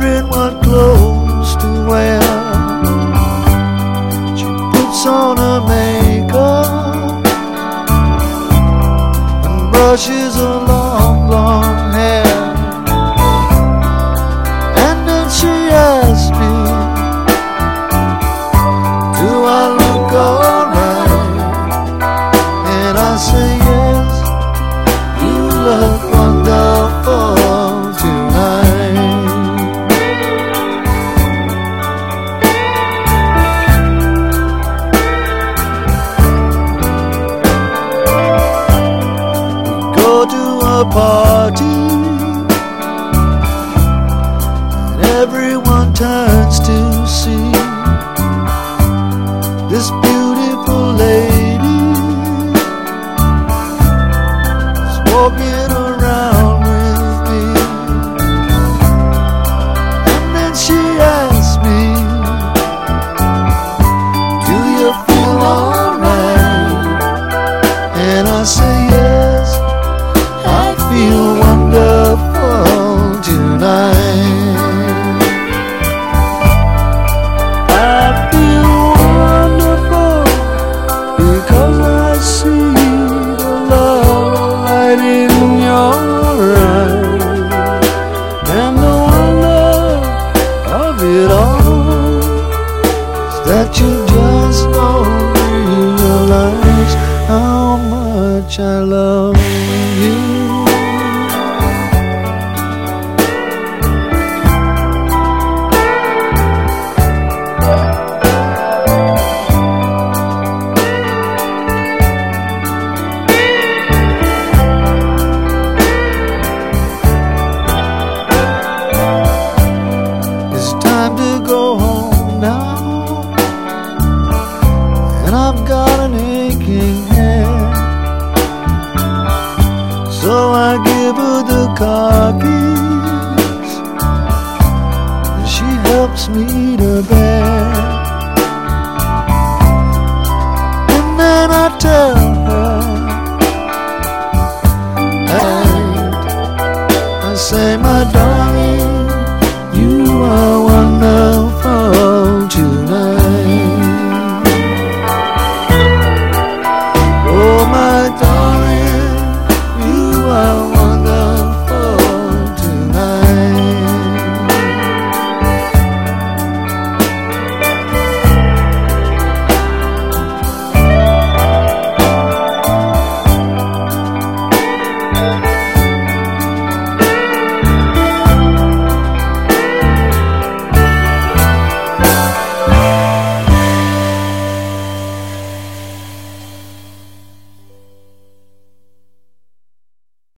vibrant party. And everyone turns to see this beautiful lady. Is walking around with me. And then she asks me do you feel alright? And I say shalom So I give her the car keys, and she helps me to bed.